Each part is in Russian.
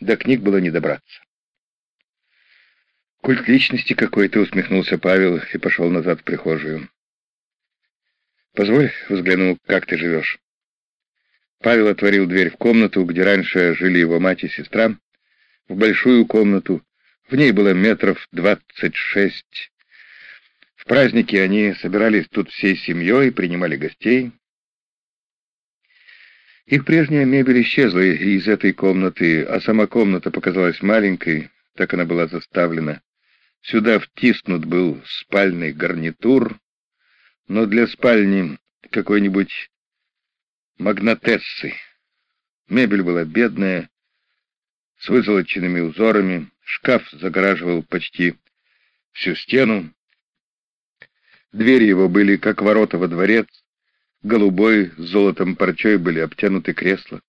До книг было не добраться. «Культ личности какой-то», — усмехнулся Павел и пошел назад в прихожую. «Позволь, взгляну, как ты живешь». Павел отворил дверь в комнату, где раньше жили его мать и сестра, в большую комнату. В ней было метров двадцать шесть. В праздники они собирались тут всей семьей, принимали гостей. Их прежняя мебель исчезла из этой комнаты, а сама комната показалась маленькой, так она была заставлена. Сюда втиснут был спальный гарнитур, но для спальни какой-нибудь магнатессы. Мебель была бедная, с вызолоченными узорами, шкаф загораживал почти всю стену. Двери его были, как ворота во дворец, голубой с золотом парчой были обтянуты кресла.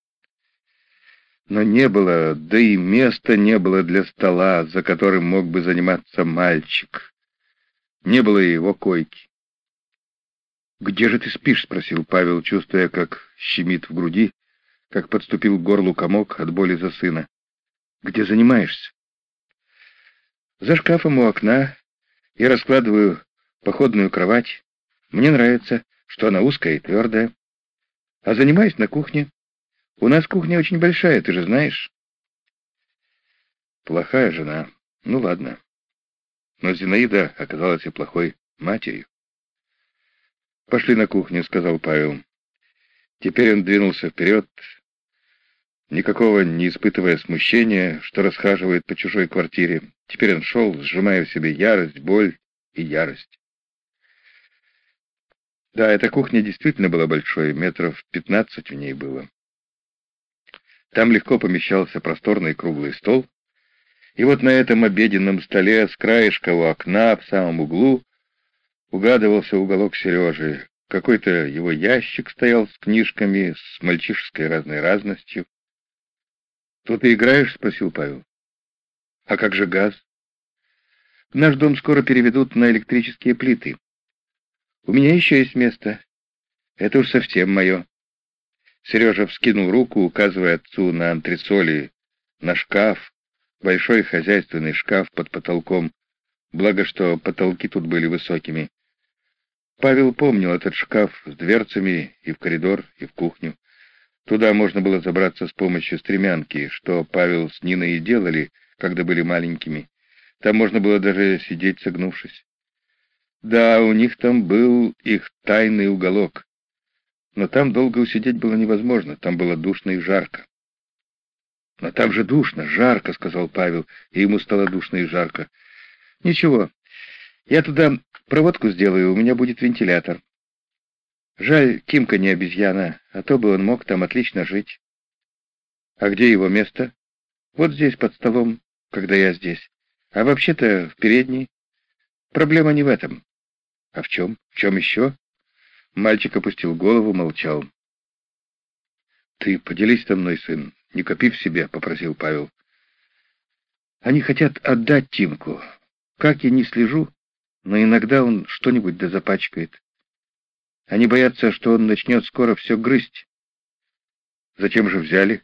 Но не было, да и места не было для стола, за которым мог бы заниматься мальчик. Не было и его койки. «Где же ты спишь?» — спросил Павел, чувствуя, как щемит в груди, как подступил к горлу комок от боли за сына. «Где занимаешься?» «За шкафом у окна. Я раскладываю походную кровать. Мне нравится, что она узкая и твердая. А занимаюсь на кухне. У нас кухня очень большая, ты же знаешь». «Плохая жена. Ну ладно». Но Зинаида оказалась и плохой матерью. «Пошли на кухню», — сказал Павел. Теперь он двинулся вперед, никакого не испытывая смущения, что расхаживает по чужой квартире. Теперь он шел, сжимая в себе ярость, боль и ярость. Да, эта кухня действительно была большой, метров пятнадцать в ней было. Там легко помещался просторный круглый стол, и вот на этом обеденном столе с краешка у окна в самом углу угадывался уголок Сережи. Какой-то его ящик стоял с книжками, с мальчишеской разной разностью. «Тут ты играешь?» — спросил Павел. «А как же газ?» «Наш дом скоро переведут на электрические плиты. У меня еще есть место. Это уж совсем мое». Сережа вскинул руку, указывая отцу на антресоли, на шкаф, большой хозяйственный шкаф под потолком, благо что потолки тут были высокими. Павел помнил этот шкаф с дверцами и в коридор, и в кухню. Туда можно было забраться с помощью стремянки, что Павел с Ниной и делали, когда были маленькими. Там можно было даже сидеть согнувшись. Да, у них там был их тайный уголок. Но там долго усидеть было невозможно, там было душно и жарко. «Но там же душно, жарко», — сказал Павел, и ему стало душно и жарко. «Ничего, я туда проводку сделаю, у меня будет вентилятор. Жаль, Тимка не обезьяна, а то бы он мог там отлично жить. А где его место? Вот здесь, под столом, когда я здесь. А вообще-то в передней. Проблема не в этом. А в чем? В чем еще? Мальчик опустил голову, молчал. «Ты поделись со мной, сын, не копи в себе», — попросил Павел. «Они хотят отдать Тимку. Как я не слежу, но иногда он что-нибудь да запачкает. Они боятся, что он начнет скоро все грызть. Зачем же взяли?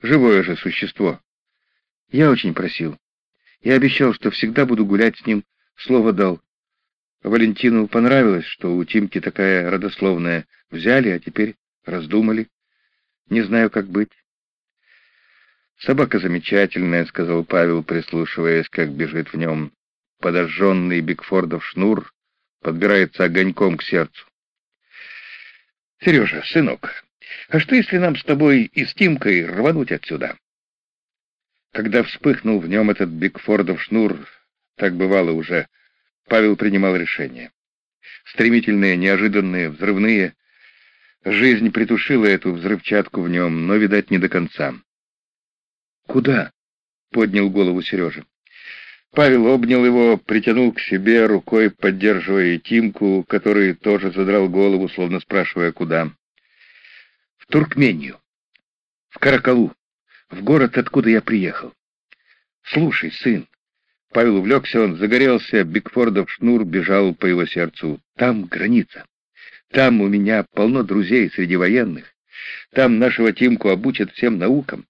Живое же существо. Я очень просил. Я обещал, что всегда буду гулять с ним, слово дал. Валентину понравилось, что у Тимки такая родословная. Взяли, а теперь раздумали. Не знаю, как быть. «Собака замечательная», — сказал Павел, прислушиваясь, как бежит в нем подожженный Бигфордов шнур подбирается огоньком к сердцу. «Сережа, сынок, а что, если нам с тобой и с Тимкой рвануть отсюда?» Когда вспыхнул в нем этот Бигфордов шнур, так бывало уже, Павел принимал решения. Стремительные, неожиданные, взрывные. Жизнь притушила эту взрывчатку в нем, но, видать, не до конца. «Куда?» — поднял голову Сережа. Павел обнял его, притянул к себе, рукой поддерживая Тимку, который тоже задрал голову, словно спрашивая, куда. «В Туркмению, в Каракалу, в город, откуда я приехал. Слушай, сын». Павел увлекся, он загорелся, Бигфордов шнур бежал по его сердцу. «Там граница. Там у меня полно друзей среди военных. Там нашего Тимку обучат всем наукам.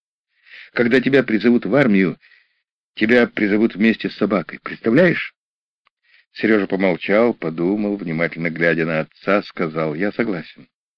Когда тебя призовут в армию, тебя призовут вместе с собакой. Представляешь? Сережа помолчал, подумал, внимательно глядя на отца, сказал, «Я согласен».